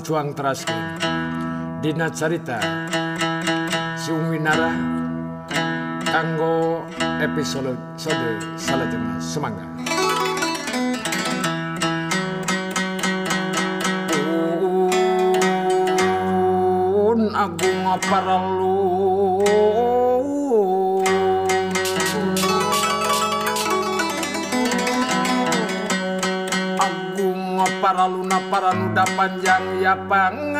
Sang Cuang Teraskin Dina Carita umi Winara Kanggo episode Salajengah Semangat Agung apa para muda panjang ya pangampun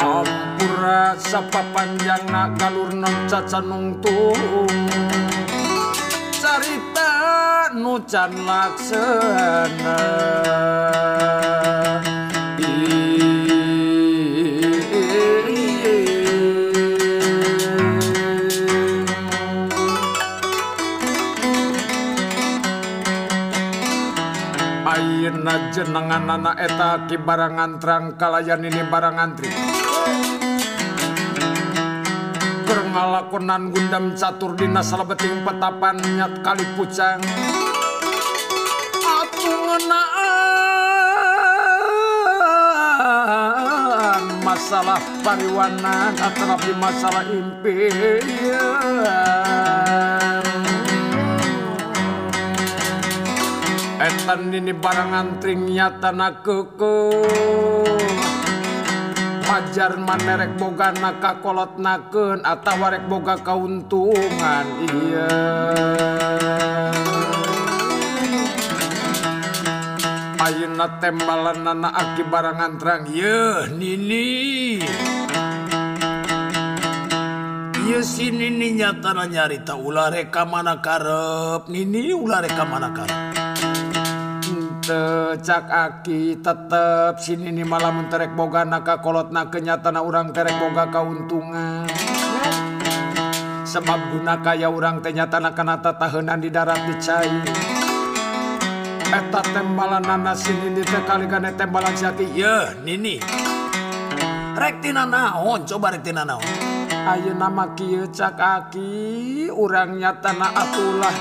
Ampura sapa panjang na galur non cacanungtung Carita nu can laksana. Aina jenengan anak eta ki barangan terang kalayan ini barang antri Kerngalakonan gundam catur dina salabeting petapan nyat kali pucang. Atu ngenaan masalah pariwana atau masalah impian. sandini barang antring nyatana keke wajar manerek boga naka kolot naken atau warek boga keuntungan iya. Ayeuna tembalanana aki barang antrang yeuh nini. Iya si Nini nyatana nyarita ulah reka mana karep Nini ulah reka mana karep. cak aki tetep sini nih malam terek boga naka kolot na kenyatana orang terek boga kauntungan. Sebab guna kaya orang ternyata kanata tahanan di darat dicai eta tembalan nana sini di tekali gane tembalan siaki ya nini rek tina naon? Coba rek tina naon. Ayo nama kia cak aki Urang nyata na atulah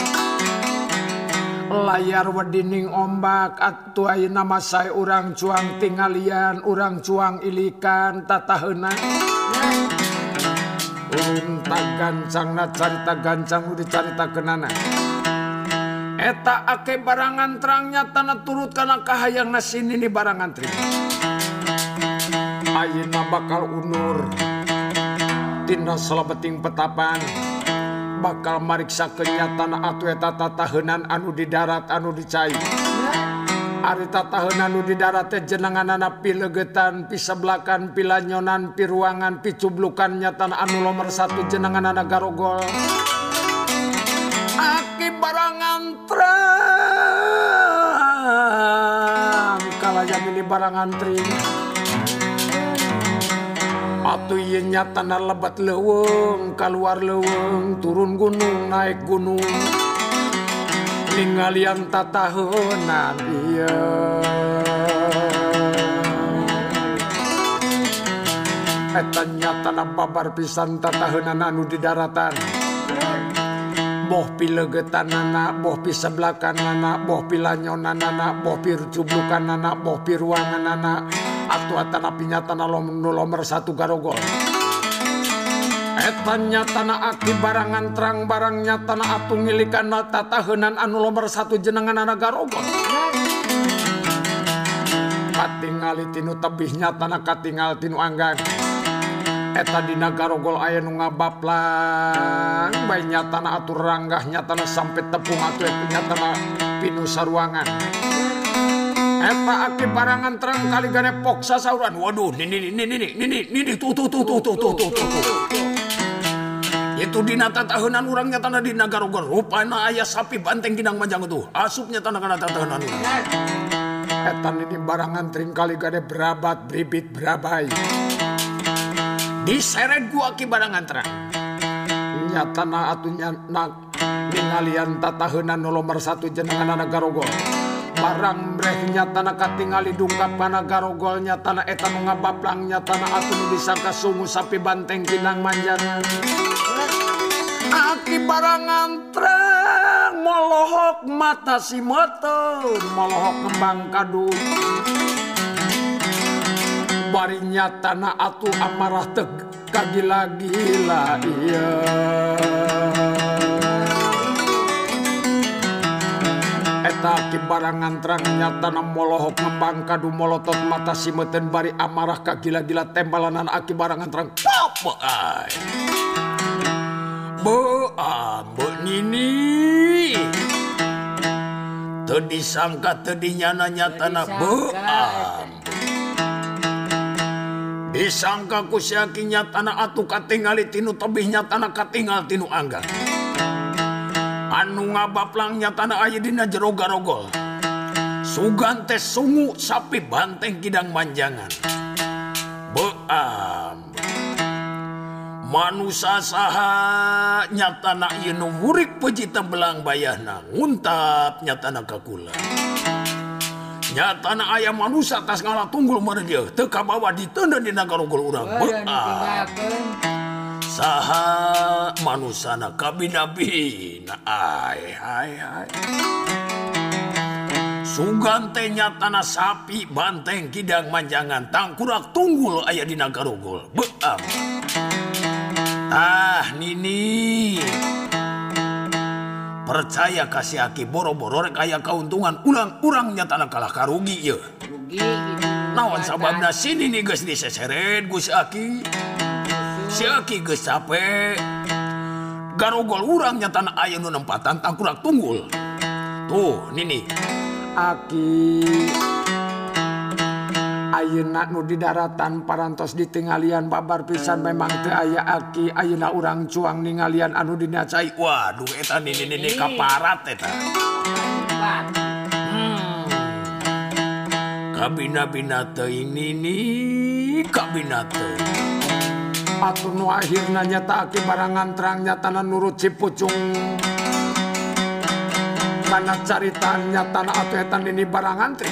layar wedining ombak aktuai nama saya orang cuang tinggalian orang cuang ilikan tata hena unta um, gancang na carita gancang udah carita kenana eta ake barangan terangnya tanah turut karena kahayang nasin ini barangan tri Ayeuna bakal unur. Tina selabeting petapan. bakal mariksa kenyatan atwetatatahanan anu di darat anu dicair Aritatahan anu di darat teh jenengan anak pilegetan pisebelakan pilanyonan piruangan picublukan nyatan anu nomor satu jenengan anak garogol. Aki barangan terang kalayan ini barangan antri. matunya tanah lebat leweng keluar leweng turun gunung naik gunung. Tinggal yang tak tahu nabi etanya tanah babar pisan tak anu di daratan. Boh pilegetan anak boh pi sebelakan anak boh pilanyona anak boh pir anak boh piruangan anak atuh tanah pinyatana nu nomor satu garogol. Etanya tanah aki barangan terang barangnya tanah atuh ngilikan nata tahunan anu nomor satu jenengan anak garogol. Katingali tinu tebihnya tanah katingal tinu anggang eta di garogol aya nu ngabaplang bae nyatana atur ranggah nyatana sampai tepung atuh nyatana pinu saruangan. Eta aki barangan terang kali gane poksa sauran. Waduh, nini, nini, nini, nini, nini, tuh, tuh, tuh, tuh, tuh, tuh, tuh, tuh. Itu dina tatahunan urangnya tanah di Nagarogor. Rupana ayah sapi banteng ginang manjang itu. Asupnya tanah kena tatahunan urang. Etan ini barangan tering kali gade berabat beribit berabai. Diseret gua ki barangan terang. Nyata na atunya nak ningalian tatahunan nomor satu jenengan Nagarogor. barang brehnya tanah katingali dungkap karena garogolnya tanah etan ngabaplangnya tanah nu disangka sungu sapi banteng kinang manjangan aki barangan treng molohok mata si motor molohok kembang kadu barinya tanah atu amarah teg kagila-gila iya. nyata kibarangan terang nyata nammolohok ngembang kadu molotot mata simeten bari amarah ka gila-gila tembalanan aki barangan terang. Apa ay Bo ambok nini. Tadi sangka tadi nyana nyata na bo. Ambok Disangka ku siaki nyata na atu katingali tinu tebih nyata na katingal tinu angga. anu ngabaplangnya tanah jero jerogarogol Sugante sungu sapi banteng Kidang manjangan. Beam. Manusia saha nyatana yenu wurik pejita belang bayahna nguntap nyatana kakula. Nyatana ayam manusia tas ngalah tunggul merdia teka bawa ditenda di garogol urang. Beam. saha manana kabinbina Sugantenya tanah sapi banteng Kidang manjangan tangkurak tunggul ayah di Nagarogol. Beam Ah Nini. Percaya kasih aki boro-boro rek aya keuntungan. Ulang-urangnya tanah kalah karugi nawan sababnya sini nih guys diseseret Gus Aki? Syaki gesape. Garogol urang nyatan nu nempatan tangkurak tunggul. Tuh, nini Aki. Ayeuna nu di daratan parantos ditinggalian babar pisan memang teu aya aki. Ayeuna urang cuang ningalian anu dina cai. waduh eta nini nini kaparat eta. Hmm. kabina bina teuing nini kabina teuing Atuh nu akhirna nyata aki barangan terang nyatana nurut cipucung Kana caritan nyatana atuh etan nini barangan teh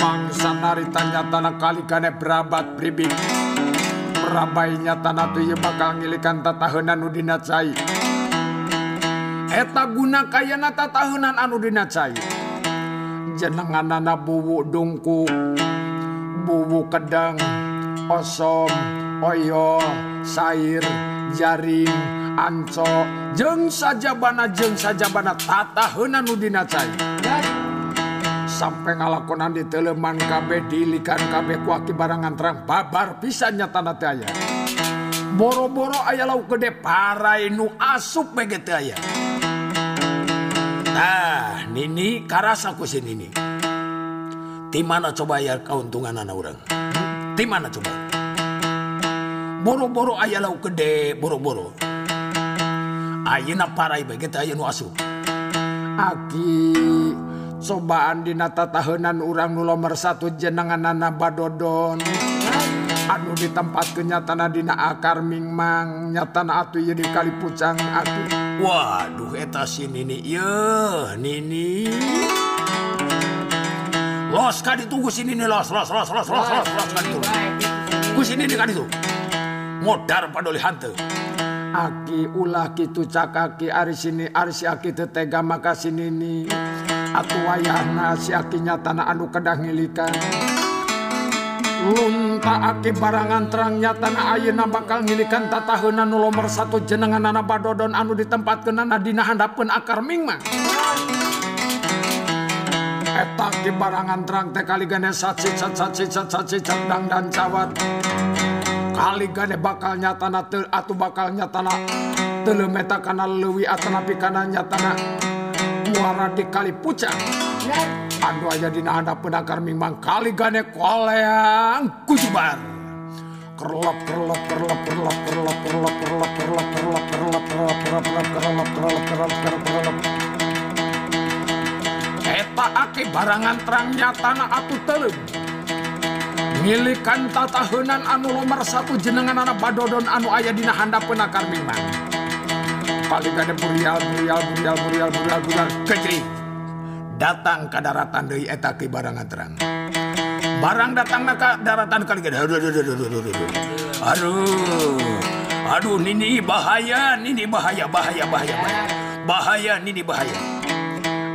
Mangsa narita nyatana kali kane berabat bribik Merabai nyatana tuh ieu bakal ngilikan tataheuna nu dina cai Eta guna kayana tatahunan anu dina cai jenenganana buwu dungku bubu Kedeng osom Oyo sair jaring anco jeng saja bana jeng saja dina cai. sampai ngalakonan di teleman KB dilikan KB kuaki barangan terang babar pisannya tanah aya. boro-boro ayah lau gede parai nu asup begitu ayah nah nini karasa sini nini di mana coba ya keuntungan anak orang? Di mana coba? Boro-boro ayah lau gede boro-boro. Ayeuna parai bae teh aya nu asup. Aki cobaan dina tatahenan urang nu nomor satu jenenganana badodon. Anu ditempatkeun nyatana dina akar mingmang nyatana atuh ieu di kali pucang aki. Waduh eta si nini ye nini. Los ka ditunggu si nini los los los los los los los ka ditunggu ku si nini ka ditu modar padoli hante. Aki ulah kitu cakaki ari sini ari si aki teu tega maka si nini atu wayahna si aki nyatana anu kedah ngilikan Lunta aki barangan terang nyatana ayeuna bakal ngilikan tataheuna nu nomor satu jenengan anak badodon anu ditempatkeun dina handapeun akar mingmang Eta ki barangan terang teh kali gane sacicat sacicat sacicat dang dan cawat kali gane bakal nyatana teu atu bakal nyatana teu meta kana leuwih atanapi kana nyatana muara di kali pucang Aduh aja dina hadapeun akar mimang kali gane koleang kerlap kerlap kerlap kerlap kerlap kerlap kerlap kerlap kerlap kerlap kerlap kerlap kerlap kerlap kerlap kerlap kerlap eta ake barangan terangnya tanah aku telem milikanta tahunan anu nomor satu jenengan anak badodon anu ayah dina handa penakar mimang kali gade burial burial burial burial burial burial. Kecil. Datang ke daratan dari eta ke barangan terang. Barang datang ke daratan kali gede. Aduh aduh aduh aduh aduh aduh aduh. Ini bahaya ini bahaya bahaya bahaya bahaya. Ini bahaya.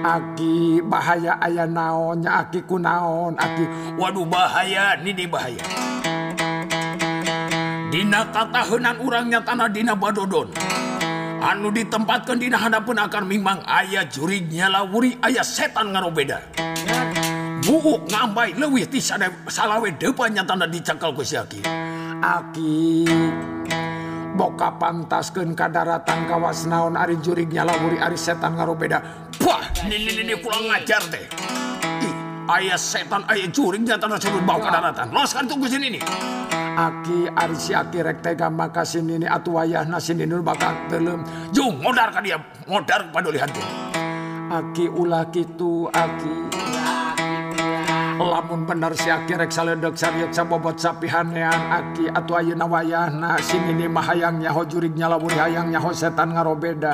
aki bahaya ayah naonnya aki ku naon aki waduh bahaya ini bahaya. Dina katahunan urangnya tanah Dina Badodon. Anu ditempatkan Dina hadapun akan mimang ayah juri nyalawuri ayah setan ngarobeda buuk ngambai lewih ti salawe depannya tanah dicakal ku si aki. Aki boka pantaskeun kadaratan kawas naon ari jurignya lawuri ari setan ngarobeda Wah, ini ini kurang ngajar deh. Ih, ayah setan, ayah juring dan tanah sebelum bau Lo Loskan tunggu sini nih. Aki arisi aki rektega maka sini nih atu nah nasin ini bakal belum. Jung, modar kan dia, ya, modar kepada lihat dia. Aki ulah kitu, aki lamun benar si aki rek saledek sariak sabobot sapihanean aki atau ayeuna nah sini sinini mahayangnya ho jurignya lamun hayangnya ho setan ngarobeda.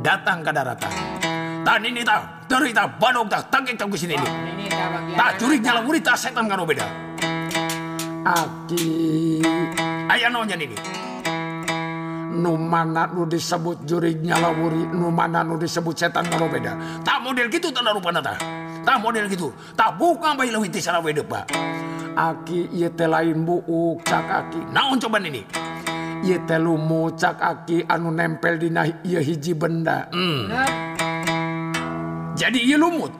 datang ke daratan. Tan ini tak, dari tak, badok tak, tangkik tak ke sini nih. Ini tak jurig nyala wuri tak setan karo beda. aki Ayah nonya ini. nu mana nu disebut jurig nyalawuri nu mana nu disebut setan ngaro beda Tak model gitu tanda rupa nata. Tak model gitu. Tak bukan bayi lewit di sana wede pak. aki ieu teh lain buuk cak aki Naon coban ini? telumucaki anu nempel dina di hiji benda. Mm. jadi lumut.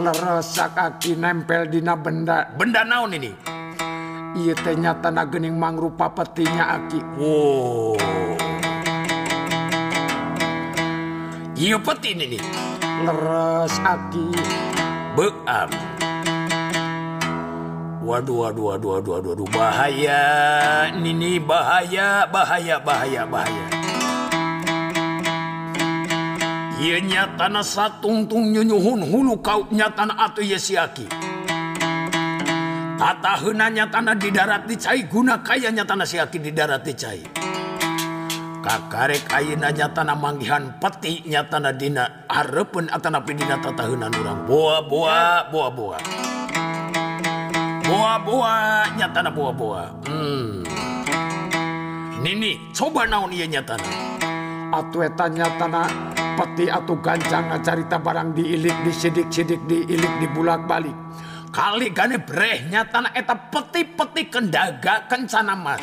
Leresakaki nempel dina benda. Benda naon ini? Ia ternyata na gening mangrupa petinya aki. Oh. Wow. Iya peti ini. Nih leres aki. Beam Waduh, waduh, waduh, waduh, waduh, waduh, bahaya. Nini bahaya, bahaya, bahaya, bahaya. Iya nyatana satungtung nyunyuhun hulu kau nyatana atu yesiaki. Tata heuna nyatana di darat dicai guna kaya nyatana siaki di darat dicai. Kakarek ayeuna nyatana manggihan peti nyatana dina harepeun atana dina tataheunan urang. Boa boa boa boa. Boa boa nyatana boa. Hmm. Nini, coba naon ieu nyatana? atuh eta nyatana peti atuh gancang carita barang diilik disidik-sidik diilik dibulak balik Kali gane breh nyatana eta peti-peti kendaga kencana mas.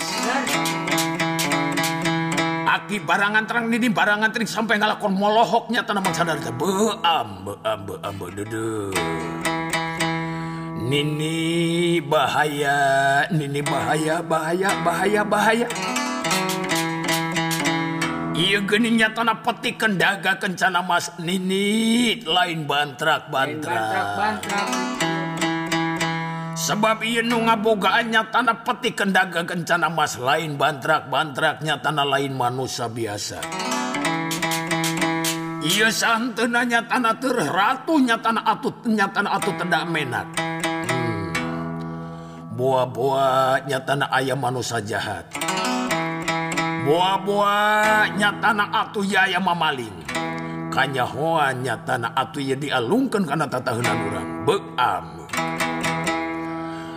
Aki barangan terang nini barangan tering sampai ngalakon molohok nyatana mangsadar teh beam beam beam be dede. Nini bahaya, nini bahaya, bahaya, bahaya, bahaya. Iya geni nyatana peti kendaga kencana mas nini lain bantrak bantrak. bantrak-bantrak. Sebab iya nu ngabogaannya tanah peti kendaga kencana mas lain bantrak-bantraknya tanah lain manusia biasa. Iya santenanya tanah ter ratunya tanah atut nyatana atut tidak menak. buah-buahnya nyatana ayam manusia jahat buah-buahnya nyatana atuh ya ayam mamaling kanyahoanya tanah atuh ya dialungkan karena tatahunan orang beam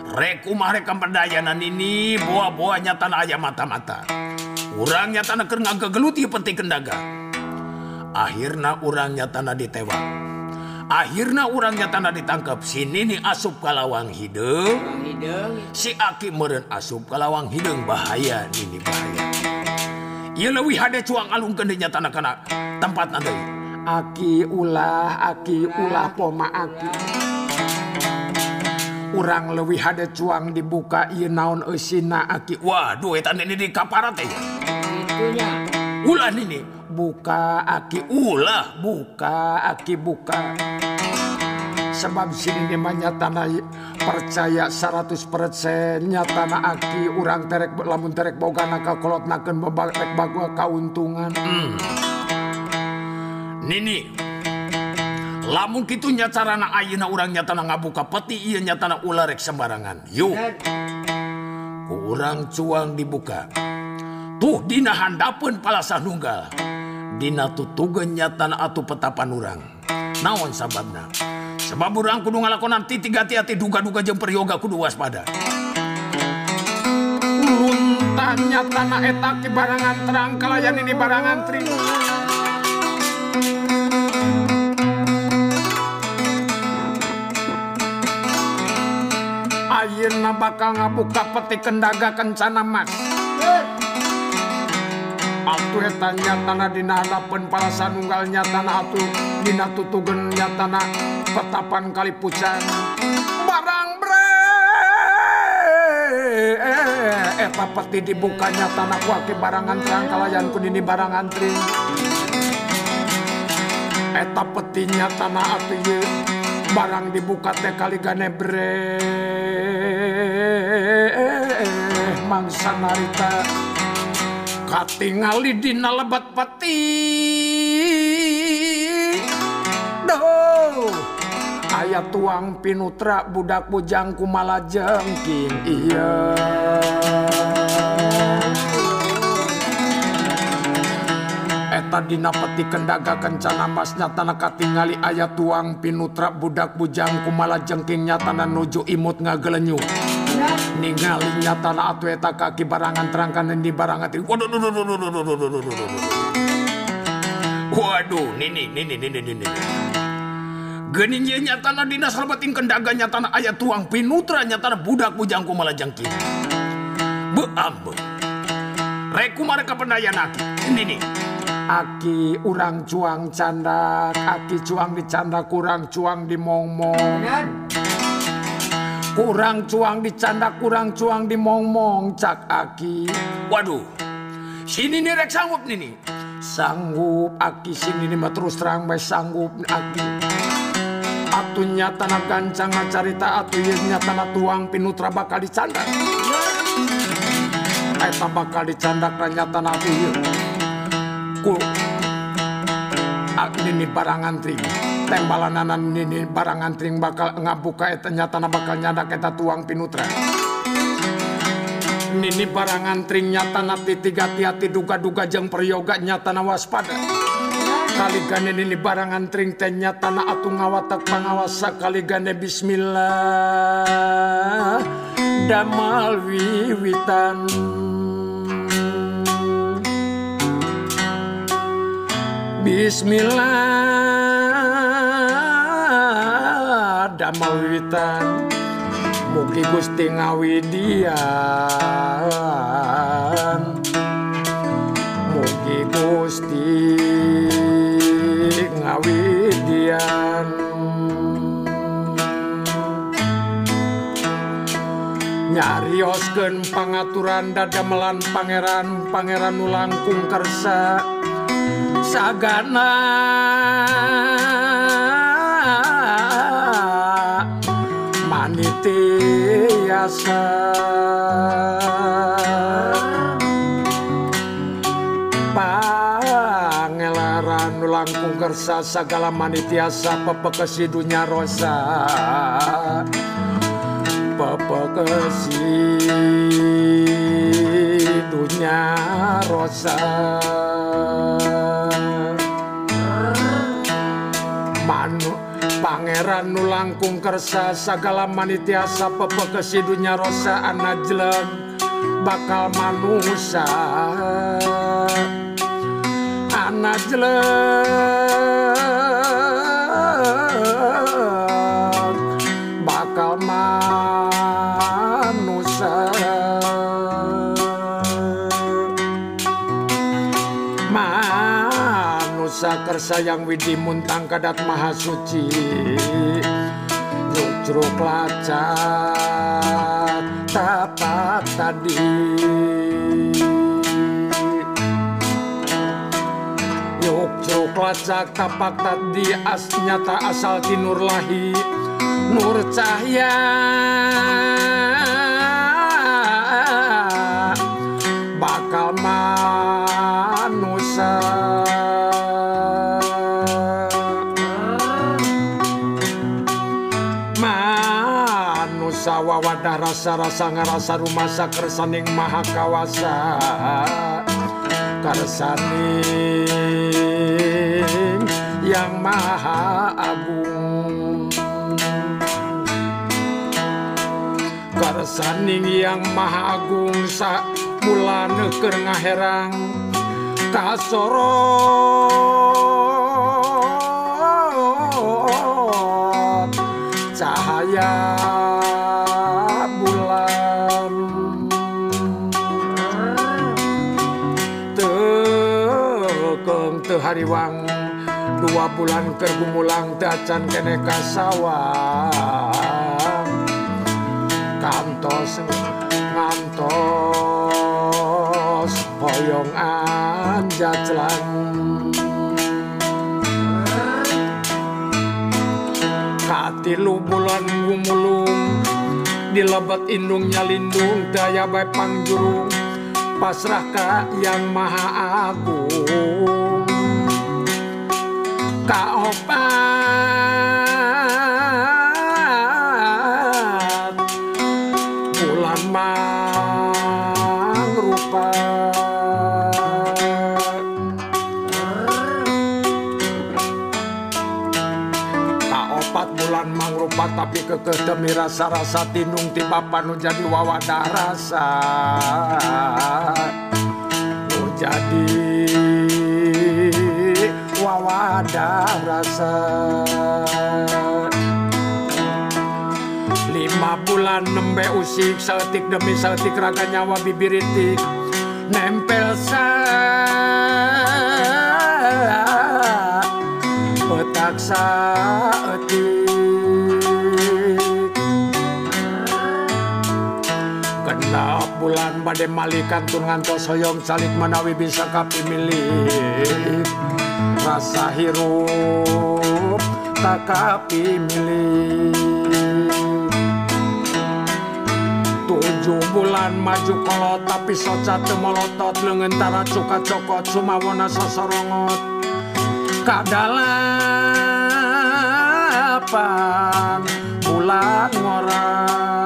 Rek umah rek pemberdayanan ini buah-buahnya tanah ayam mata-mata. Urangnya nyatana kerenggang kegeluti penting kendaga. Akhirnya urangnya nyatana ditewak. akhirnya orangnya tanda ditangkap sini nih asup kalawang hidung. Si aki meren asup kalawang hidung. Bahaya ini bahaya. Ia lebih ada cuang alung kendenya tanah kana tempat nanti aki ulah aki ulah poma aki. Orang lebih ada cuang dibuka ieu naon eusina aki. Waduh eta ini di kaparat ya itunya. Ulah ini. buka aki Ulah. buka aki buka. Sebab sini dimanya tanah percaya 100% nya tanah aki urang terek lamun terek boga nakal kolot naken bebak bagu kauntungan. Nini. Lamun anak Ayeuna urang nyata ngabuka peti iya nyata ularek sembarangan. Yuk kurang cuang dibuka tuh Dinahandapun palasa nunggal. Dina tutugenyatan atuh petapan urang. Naon sababna? Sebab urang kudu ngalakonan titik hati-hati duga-duga jeung peryoga kudu waspada. Ulun tanah etak di barangan terang kalayan ini barangan tri Ayeuna bakal ngabuka peti kendaga kencana mas. Atuh eta nyatana dina hadapan para sanunggal nyatana atuh. Dina tutugen nyatana petapan kali pucan Barang bre! Eta peti dibuka nyatana ku ati barangan terang Kalayanku dini barangan antri Eta petinya nyatana atuh ye Barang dibuka teh kali gane bre. Mangsa narita. katingali dina lebat peti Duh. Ayat tuang pinutra budak bujangku malah jengking iya. Eta dina peti kendaga kencana masnya tanah katingali ayat tuang pinutra budak bujangku malah jengking nyatana nuju imut ngagelenyu. Ninggalin nyata na atu eta kaki barangan terangkan nanti di barangan waduh waduh waduh waduh waduh waduh waduh waduh nini nini nini nini Genin ye nyatana dinas lebatin kendaga nyatana ayat tuang pinutra nyatana budak bujangku malah jangkit, Beambe. Reku mereka pendaya naki. Ini nih. Aki urang cuang canda, aki cuang di kurang cuang di mongmong. -mong. Kurang cuang di canda kurang cuang di mong-mong Cak Aki. Waduh. Sini nih rek sanggup nini Sanggup Aki. Sini nih mah terus terang bae sanggup Aki. Atu nyatana gancang carita atu ye nyatana tuang pinutra bakal dicanda. Eta bakal dicandak nyatana atu ye ku ini barangan tring tembalanan nini barang antring bakal ngabuka ternyata na bakal nyada kita tuang pinutra. Nini barang antring nyata nati tiga tiati duga-duga jeng peryoga nyata na waspada. Kali gane nini barang antring ternyata na atu ngawatak kali gane bismillah damal wiwitan. Bismillah damel wiwitan Mugi Gusti ngawidian Mugi Gusti ngawidian Nyarioskeun pangaturan dadamelan pangeran pangeran nu langkung kersa. Sagana manitiasa pangelaran langkung kersa sagala manitiasa pepekesi dunya rosa. Pepekesi dunya rosa Pangeran Nulangkung Kersa segala manitiasa pepekesidunya Rosa anak jelek bakal manusia. Anak jelek manusia kersa yang widi muntang kadat maha suci. Jujruk lacat tapat tadi. Yuk jeruk lacak tapak tadi as nyata asal tinur lahi. Nur cahya manusia wawadah rasa-rasa ngerasa rumah kersaning maha kawasa kersaning yang maha agung. Kersaning yang maha agung sa bulan keur ngaherang. Kasorot hariwang. Dua bulan keur gumulang teu acan kene kasawang. Kantos ngantos hoyong anjaclan katilu bulan gumulung dilebet indungnya lindung daya baik pangjurung pasrah ka yang maha agung kaopat bulan mangrupa kaopat bulan mangrupa tapi kekeh demi rasa-rasa tinung ti bapa nu jadi wawadah rasa. Jadi wawadah rasa. Lima bulan nembe usik seetik demi seetik raga nyawa bibiritik nempel sa petak saetik Genap bulan bade malikan tur ngantos hoyong salik menawi bisa kapi milik rasa hirup tak kapi milik tujuh bulan maju kolot tapi soca teu molotot leungentara cuka cokot sumawona sosorongot. Kadalapan bulan ngorang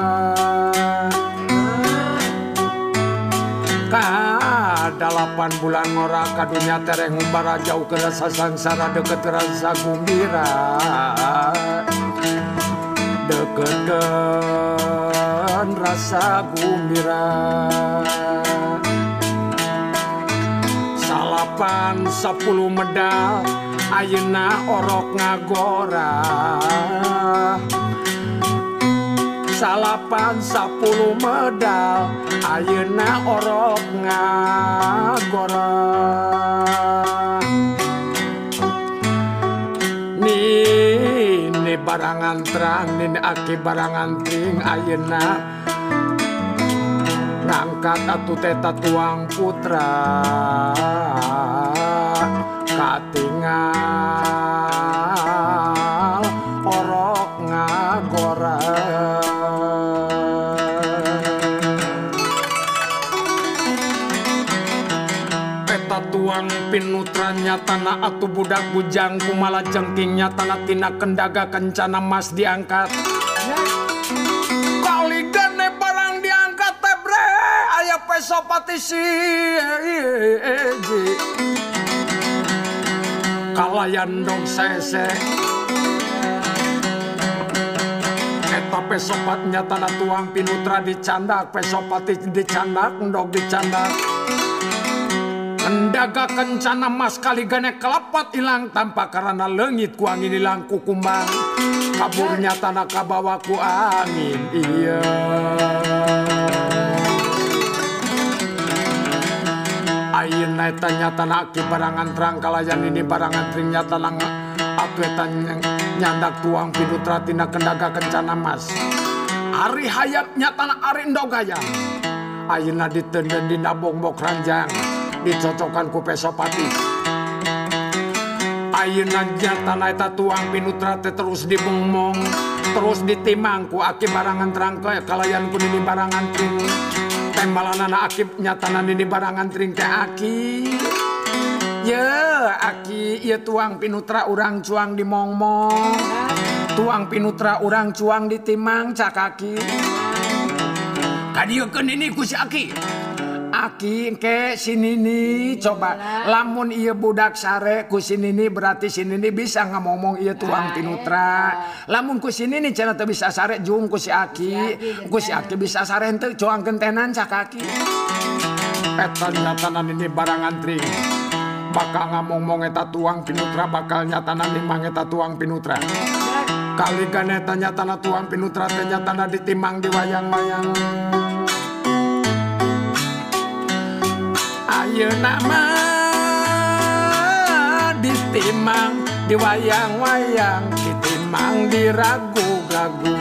8 bulan ngora kadunya tereng umbara jauh ke rasa sangsara deket rasa gumbira deketan rasa gumbira salapan sepuluh medal ayeuna orok ngagora. Salapan sepuluh medal Ayeuna orok ngagora. Nini barangan terang Nini aki barangan ting Ayeuna ngangkat atu teta tuang putra katingal pinutranya tanah atu budak bujang kumala jengkingnya tanah tina kendaga kencana mas diangkat. Kali gane barang diangkat tebre ayah peso patisi kalayan dong sese Eta pesopatnya tanah tuang pinutra dicandak pesopati dicandak ndog dicandak Kendaga kencana mas kali gane kelapat hilang tanpa karena lengit ku angin hilang ku kumbang. Kaburnya tanah kabawa ku angin iya. Ayin tanya tanah aki barangan terang kalayan ini barangan tringnya tanang aku tanya nyandak tuang pinutra tina kendaga kencana mas Ari hayatnya tanah ari ndogaya Ayeuna ditenden dina bongbok ranjang dicocokan ku pesopati Ayeuna jatana eta tuang pinutra teh terus dibengmong terus ditimang ku aki barangan terangke kalayan ku nini barangan tring. Tembalanana aki nyatana nini barangan tring teh aki. Ye aki ye tuang pinutra urang cuang dimongmong. Tuang pinutra urang cuang ditimang cakaki kadieukeun ini ku si aki? Aki engke sinini coba lamun ia budak sare ku sinini berarti sinini bisa ngomong ieu tuang tinutra. Lamun ku sinini cenah teu bisa sare jung ku si Aki. Ku si Aki bisa sare henteu coang gentenan cak Aki. Eta nyatanan ini barang antri Bakal ngomong-ngomong eta tuang pinutra bakal nyatanan limang eta tuang pinutra. Kali ganeta nyatana tuang pinutra teh nyatana ditimang di wayang-wayang. Ayo nama ditimang di wayang-wayang ditimang di ragu-ragu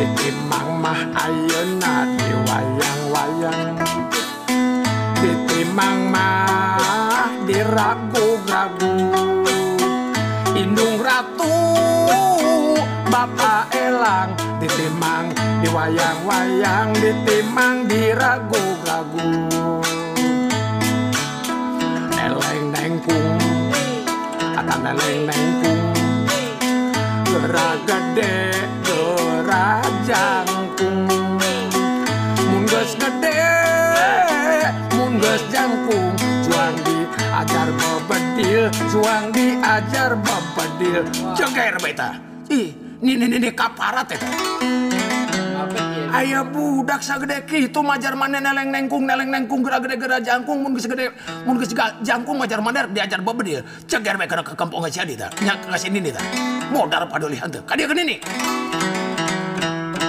ditimang mah ayeuna di wayang-wayang ditimang mah di ragu-ragu Indung Ratu Bapak Elang ditimang di wayang-wayang ditimang di ragu-ragu na neng neng ping Dora gede dora jangkung Mun geus gede mun geus jangkung Juang diajar bebedil Juang diajar bebedil Jogair beta Ih, ini ini ini kaparat ya Apa ya? Aya budak sagede kitu majar maneh neleng nengkung neleng nengkung gera gede gera jangkung mun geus gede mun geus ga- jangkung majar maneh diajar babedil. Ceger bae kana ke kampung si Adi ta. Nya ka sini nih ta. Modar padulihan teu. Kadiekeun ini.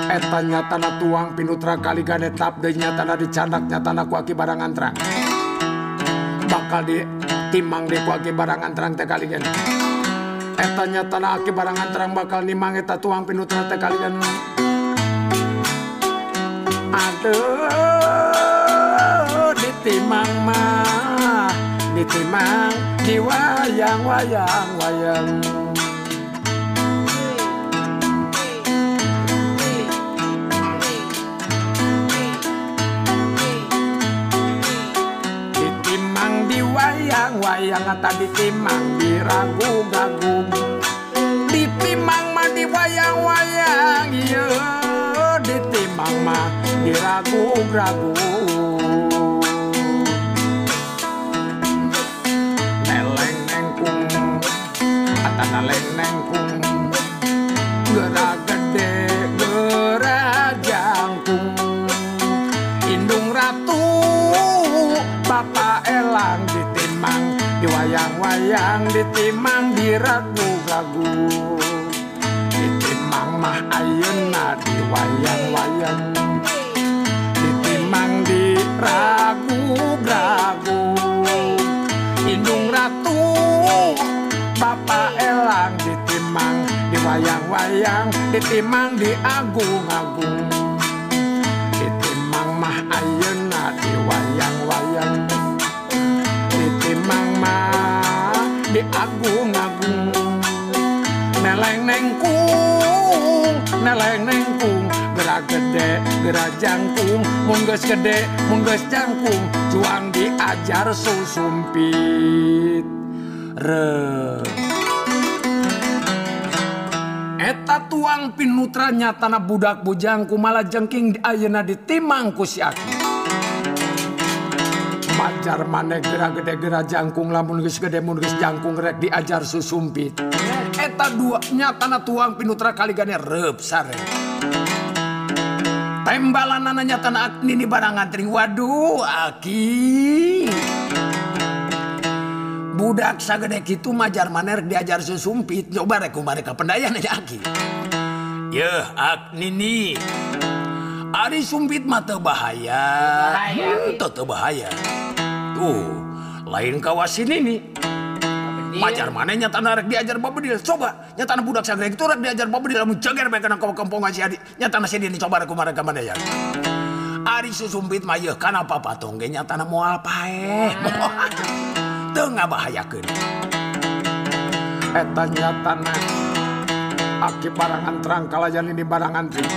Eta nyatana tuang pinutra kali gane tap deui nyatana dicandak nyatana ku aki barangan terang. Bakal di timang di ku aki barangan terang teh kali gane. Eta nyatana aki barangan terang bakal nimang eta tuang pinutra teh kali gane. Aduh, ditimang mah, ditimang di wayang-wayang wayang. Ditimang di wayang-wayang atau ditimang di ragu-gagu Ditimang diragu-ragu Neleng nengkung Atana leng nengkung Gerak gede gerak jangkung Indung ratu Bapak elang ditimang. Di wayang-wayang ditimang Di ragu-ragu Ditimang mah ayena diwayang-wayang wayang-wayang ditimang diagung-agung. Ditimang mah ayeuna di wayang-wayang ditimang mah diagung-agung. Neleng nengkung neleng nengkung gerak gede gerak jangkung mungges gede mungges jangkung juang diajar susumpit Reuh. eta tuang pinutranya tanah budak bujangku malah jengking di ayeuna ditimang ku si aki pacar maneh gera gede gera jangkung lamun geus gede mun geus jangkung rek diajar susumpit. Eta dua nyatana tuang pinutra kaligane reup sare. Tembalan nyatana tanah barangan ni barang waduh aki. Budak sagede kitu majar maneh rek diajar susumpit coba rek kumaha ka pendayan aja Aki. Yeuh, ak nini. Ari sumpit mah teu bahaya. Teu teu bahaya. Tuh, lain kawasin ini. Majar mana nyatana rek diajar babedil. Coba, nyatana budak sagede itu rek diajar babedil lamun ceger bae kana ka kampung si Adi. Nyatana si Adi coba rek kumaha ka mandayan. Ari susumpit mah yeuh kana apa patong ge nyatana moal pae. teu ngabahayakeun. Eta nyatana aki barangan terang kalajan ini barangan tri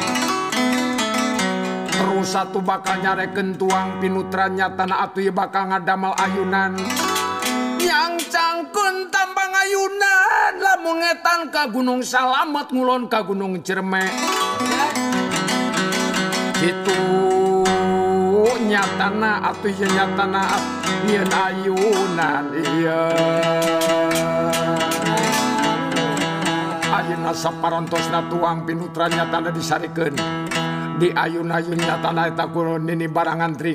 Terus satu bakal nyareken tuang pinutra nyatana atuh bakal ngadamel ayunan. Yang cangkun tambang ayunan lamun ngetan ka Gunung Salamet ngulon ka Gunung Cerme. Itu nyatana atuh nyatana nyieun ayunan ieu Ayeuna saparantosna tuang pinutra nyatana disarikeun. Di ayun-ayun nyatana eta kulon nini barangan tri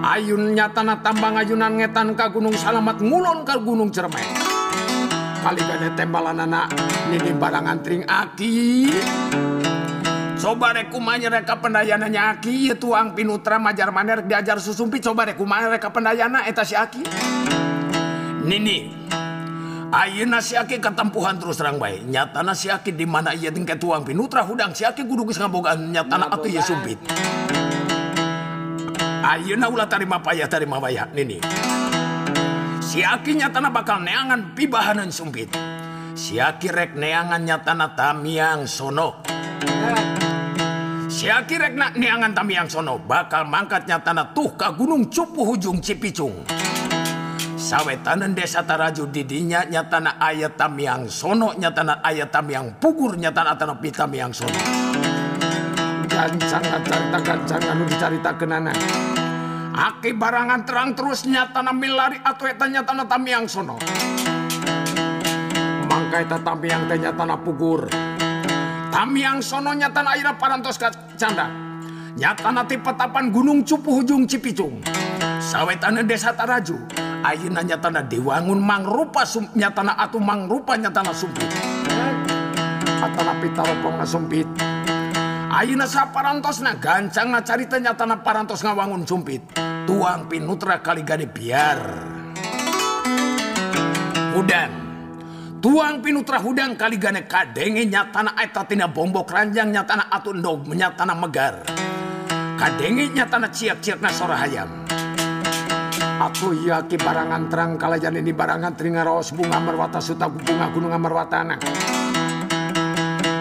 Ayun nyatana tambang ayunan ngetan ka Gunung Salamat ngulon ka Gunung Cermek kali gane tembalan anak nini barangan antring aki. coba rek kumanya reka pendayanannya aki? Ya tuang pinutra majar maner diajar susumpi. Coba rek kumanya reka pendayana eta si aki? Nini Ayeuna si aki ketempuhan terus terang baik nyatana si aki di mana ieu tingkat tuang pinutra hudang. Si aki kudu geus ngabogaan nyatana atuh ieu sumpit. Ayeuna ulah tarima payah tarima payah Nini Si aki nyatana bakal neangan pibahanan sumpit. Si aki rek neangan nyatana tamiang sono. Syaki rekna niangan tamiang sono bakal mangkatnya tanah tuh ka gunung cupu hujung Cipicung. Sawetanan desa Taraju didinya nyatana ayat tamiang sono nyatana ayat tamiang pugur nyatana tanah pita miang sono. Gancang carita gancang anu dicarita kenana. Aki barangan terang terus nyatana milari atau etanya tanah tamiang sono. Mangkai tamiang tanya tanah pugur. Tamiang sono nyatan aira parantos canda. Nyatana nati petapan gunung cupu hujung cipicung. Sawetana desa taraju. Ayeuna nyatana diwangun mangrupa sum, nyatana atu mangrupa nyatana sumpit. Atana pitaropong na sumpit. Ayeuna sa parantos na gancang na carita nyatana parantos ngawangun sumpit. Tuang pinutra kali gade biar. Udan. Tuang pinutra hudang kali gane kadenge nyatana eta tina bombok ranjang nyatana atu endog nyatana megar. Kadenge nyatana ciak-ciakna sora hayam. Aku yaki barangan terang kalajan ini barangan teringaros bunga merwata suta bunga gunung merwatana.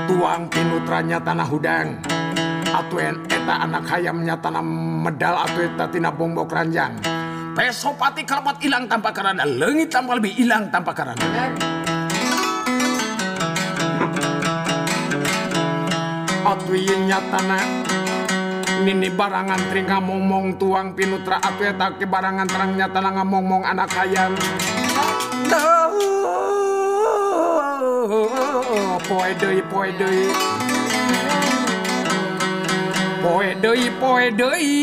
Tuang pinutranya tanah hudang. Atu eta anak hayamnya tanah medal atu eta tina bombok ranjang. Pesopati kerapat hilang tanpa karana, lengit tanpa lebih hilang tanpa karana. atuyin nyatana. Nini barangan tri ngomong tuang pinutra atu eta ke barangan terang nyatana ngomong anak hayang. Poe deui poe deui. Poe deui poe deui.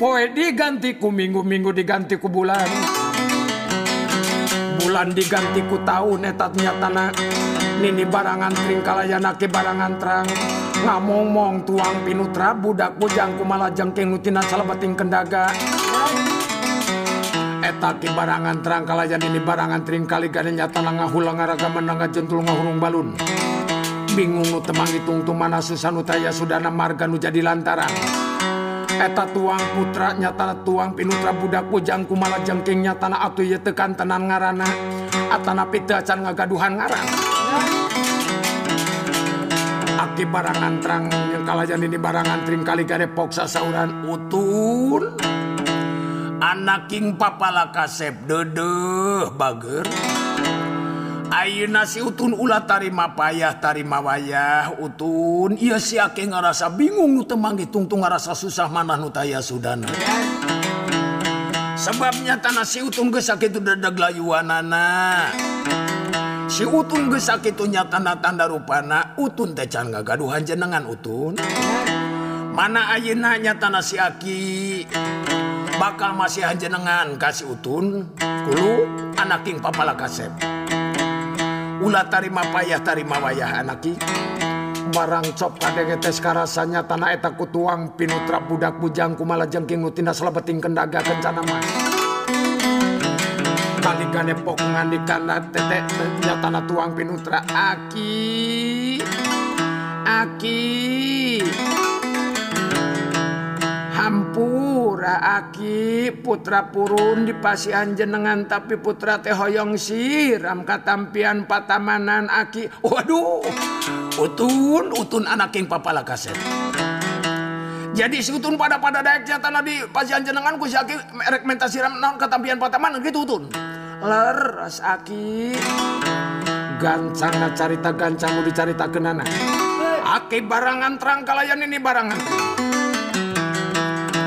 Poe diganti ku minggu-minggu diganti ku bulan. Bulan diganti ku tahun eta nyatana. tanah Nini barangan tring kalayana ke barangan terang. Ngamong-mong tuang pinutra budak bujang kumala jengking nutina salabating kendaga. Eta ki barangan terang kalayan ini barangan tring kali gane nyata ngahula ngaraga menangga jentul ngahurung balun. Bingung nu temang hitung tu mana susah nu taya sudana marga nu jadi lantaran. Eta tuang putra nyata tuang pinutra budak bujang kumala jengking nyata atu ye tekan tenan ngarana. Atana pita can ngagaduhan ngarang Aki barangan terang yang kalajan ini barangan tring kali gare poksa sauran utun. Anaking papala kasep dedeh bager. Ayu nasi utun ulah tarima payah tarima wayah utun. Iya si ake ngerasa bingung nu temangi tungtung ngerasa susah mana nu taya sudana. Sebabnya tanah si utun gesakit udah layuanana. si Utun gesak nya tanda-tanda rupana Utun teh can gagaduhan jenengan Utun. Mana ayeunanya tanah si Aki bakal masih jenengan kasih Utun. Kulu anaking papala kasep. Ulah tarima payah tarima wayah anaki barang cop kadegetes karasanya tanah eta kutuang pinutra budak bujang kumala jengking nutina selebeting kendaga kencana mas kaligane pok ngandikana kana tete nyatana tuang pinutra. Aki. Aki. Hampura aki. Putra purun di pasian jenengan tapi putra teh hoyong siram. Katampian patamanan aki. Waduh. Utun utun anaking papala kaset jadi si utun pada pada daeknya tanah di pasian jenengan ku si aki merek menta siram naon katampian patamanan gitu utun. Leres aki gancang carita gancang mau dicarita kenana aki barangan terang kalayan ini barangan.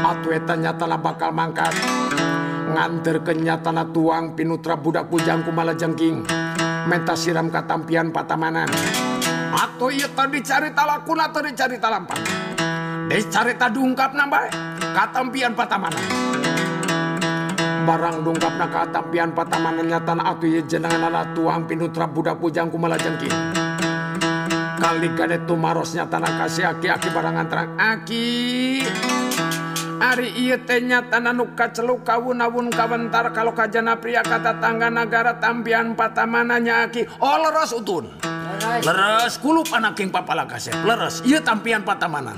Atueta nyatana bakal mangkat. Nganter kenyatana tuang pinutra budak bujangku malah jengking menta siram katampian patamanan atau iya tadi cari talakun atau dicari talampan dicari dungkap nambah katampian patamanan barang dungkap na katampian patamanan nyatana atau iya jenangan ala tuang pinutra budak bujangku malah jengking kali gade tumarosnya tanah kasih aki aki barangan terang. Aki. Ari iya tenya tanah nuka celuk kawun awun kawentar kalau kajana pria kata tangga negara tampian patamananya aki. Oh leres utun. Leres. Kulup anak king papala kasep leres iya tampian patamanan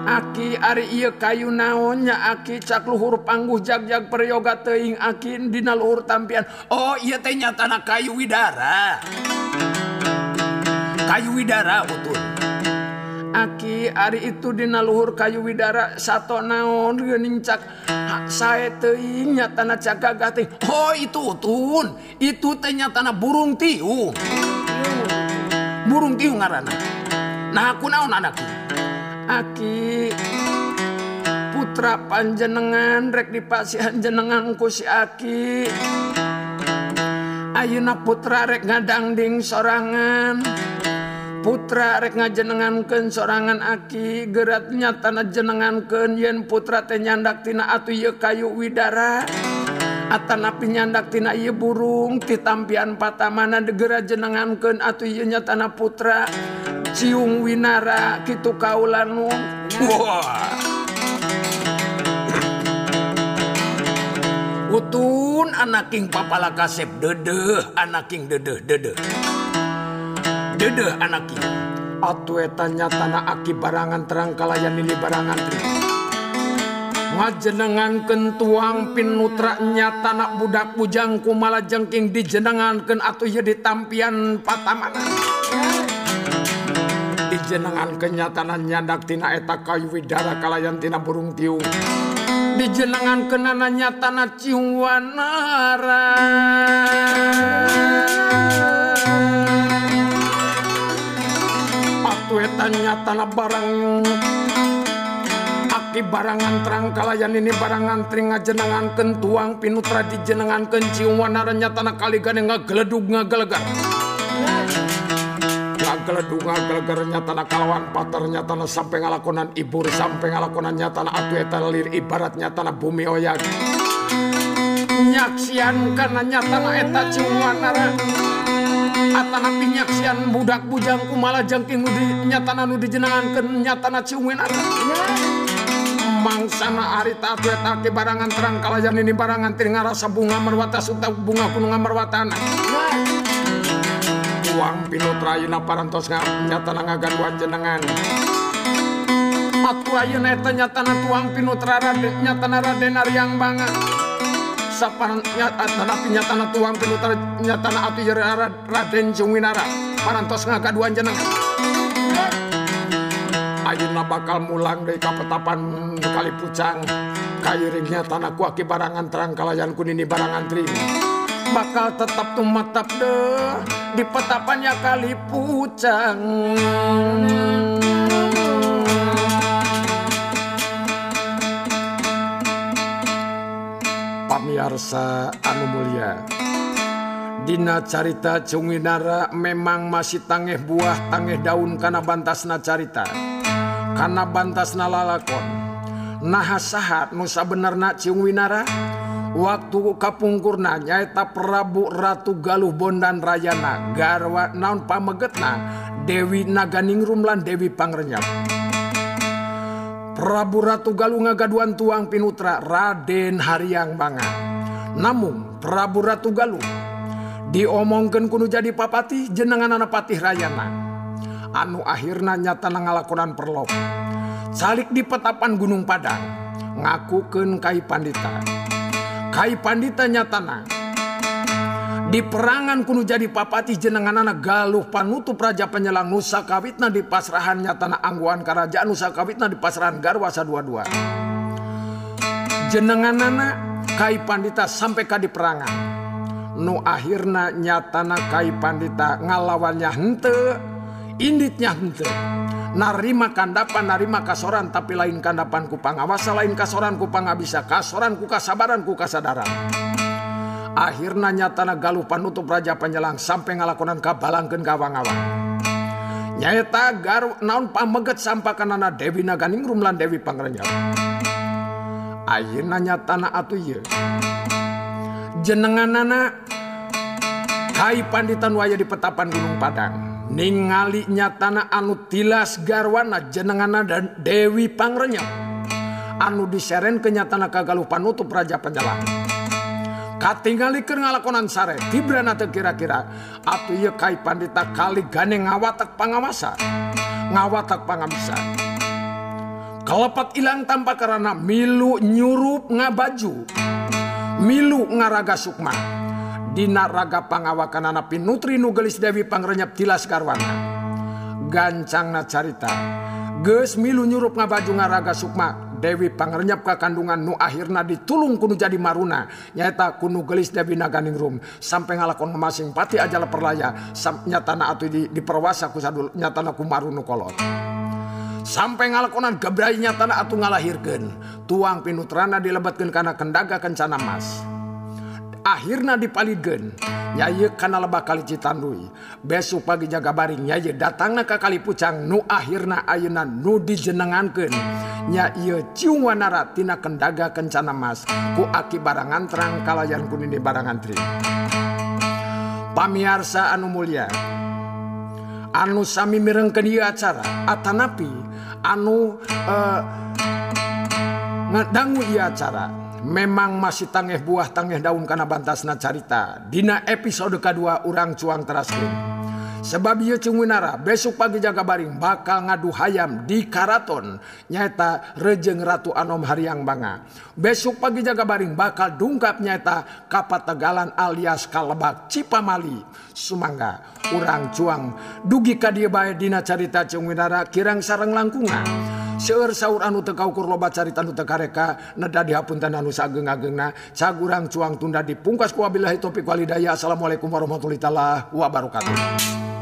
Aki Ari iya kayu naonnya aki cak luhur pangguh jagjag peryoga teing akin dina luhur tampian. Oh iya tehnya tanah kayu widara. Kayu widara utun. Aki Ari itu dina luhur kayu widara sato naon geuning cak. Saya teingnya tanah caga gating Oh itu utun. Itu teh nyatana burung tiu Burung tiu ngaranna. Nah aku naon anakku aki. Putra panjenengan rek dipasihan jenengan ku si aki. Ayuna putra rek ngadangding sorangan. Putra rek ngajenengankeun sorangan aki. Geratnya tanah jenengankeun yen putra teh nyandak tina atuh ye kayu widara. Napi nyandak tina ieu burung titampian patamana degera jenengankeun atuh ieu nya tanah putra. cium winara gitu kaulanmu wah. Utun anaking papala kasep dedeh anaking dedeh dedeh. Dedeh anaking. Atwetanya tanah aki barangan terang kalayan ini barangan terang jenenganken tuang pinutranya tanak budak bujangku malah jengking dijenengankan atau jadi tampian patamanan dijenengan nyandak tina eta kayu widara kalayantina burung tiung. Dijenengan kenananya nyatana ciwanara Atu eta tanah barang. Aki barangan terang kalayan ini barangan teringa jenengan kentuang pinutra dijenengan kenciwanaranya tanah kaligan yang ngegeledug ngegelegar keledugaan kelegernya tanah kalawan paternya tanah sampai ngalakonan ibur sampai ngalakonannya tanah atu eta lir ibaratnya tanah bumi oh oyag nyaksian karena nyatana eta ciwanara atana pinyaksian budak bujang kumala jangking nu nyatana nu dijenengan ke nyatana ciwin mangsana ari tatuet ke barangan terang kalajan ini barangan tiring ngarasa bunga merwata suta bunga kunung merwatana wang pinutra ayeuna parantos nyatana ngagaduan jenengan Aku ayeuna eta nyatana tuang pinutra Raden nyatana Raden Aryang Banga. Saparan nyatana nyatana tuang pinutra nyatana atuh Raden Jungwinara parantos ngagaduan jenengan Ayeuna bakal mulang deui ka petapan Kali Pucang kairingnya tanahku aki barangan terang kalayan kunini barangan tring. Bakal tetap tumatap deh. Di petapannya kali pucang. Pamiarsa anu mulia Dina carita Cungwinara memang masih tangeh buah tangeh daun karena bantasna carita. Karena bantasna lalakon. Nah sahat nusa benerna Cungwinara waktu kapungkurnanyaeta Prabu Ratu Galuh Bondan Rayana garwa naon pamegetna? Dewi Naganing Rumlan Dewi Pangrenyap Prabu Ratu Galuh ngagaduan tuang pinutra Raden Hariang Banga. Namun Prabu Ratu Galuh diomongkan kuno jadi papati jenengan anak patih Rayana. Anu akhirnya nyata ngalakonan perlop salik di petapan Gunung Padang ngakukan Kai Pandita. Kai Pandita nyatana. Di perangan kuno jadi papati jenengan anak galuh panutup raja penyelang Nusa Kawitna di pasrahan nyatana angguan kerajaan Nusa Kawitna di pasrahan Garwasa dua-dua. Jenengan anak Kai Pandita sampai ka di perangan. Nu akhirna nyatana Kai Pandita ngalawannya hente inditnya hente narima kandapan narima kasoran tapi lain kandapan ku pangawasa lain kasoran ku pangabisa kasoran ku kasabaran ku kasadaran. Akhirnya nyatana galuh panutup raja penyelang sampai ngalakonan kabalangkeun kawang-awang nyata garu naon pameget sampakanana Dewi Naganingrum lan Dewi Pangrenyar. Ayeuna nyatana atuh ieu. Jenenganana kai Panditan Waya di Petapan Gunung Padang. ningalinya tanah anu tilas garwana jenengana dan Dewi Pangrenya anu diseren kenyatana kagalupan nutup Raja Penjala katingalikeun ngalakonan sare Tibrana teu kira-kira atuh ieu kai pandita kali gane ngawatak pangawasa. Ngawatak pangamisa kalapat ilang tanpa karena milu nyurup ngabaju. Milu ngaraga sukma. Dina raga pangawakan anak Pinutri nugelis Dewi pangrenyap tilas garwana. Gancang na carita gesmilu nyurup ngabaju ngaraga Sukma. Dewi pangrenyap ka kandungan nu akhirna ditulung kunu jadi maruna. Nyata kuno gelis Dewi Naganing Rum sampai ngalakon masing pati ajalah perlaya. Sam, nyatana atuh di, diperwasa ku sadul nyatana ku marunu kolot. Sampai ngalakonan gebrainya tanah atu ngalahirkan tuang pinutrana dilebatkan karena kendaga kencana mas. akhirnya dipaligen Nyai karena lebah kali Citandui. Besok pagi jaga baring Nyai datangnya ke kali pucang nu akhirnya ayeuna nu dijenengankeun. Nya ieu ciungwanara tina kendaga kencana mas ku aki barangan terang kalayan kunini barangan tri pamiarsa anu mulia anu sami mirengkeun ieu acara atanapi anu eh, uh, ngadangu dia acara. memang masih tangeh buah tangeh daun karena bantasna carita. Dina episode kedua urang cuang teraskin sebab ia cungunara besok pagi jaga baring bakal ngadu hayam di karaton. Nyata rejeng ratu anom hariang banga. Besok pagi jaga baring bakal dungkap nyata kapatagalan alias kalebak cipamali. Sumangga urang cuang. Dugi kadia bae dina carita cungunara kirang sarang langkungan. seueur sauur anu tekaukur loba carita anu tekareka neda dihapunten anu sageng agengna cagurang cuang tunda dipungkas kuabillahi topik walidaya assalamualaikum warahmatullahi taala wabarakatuh.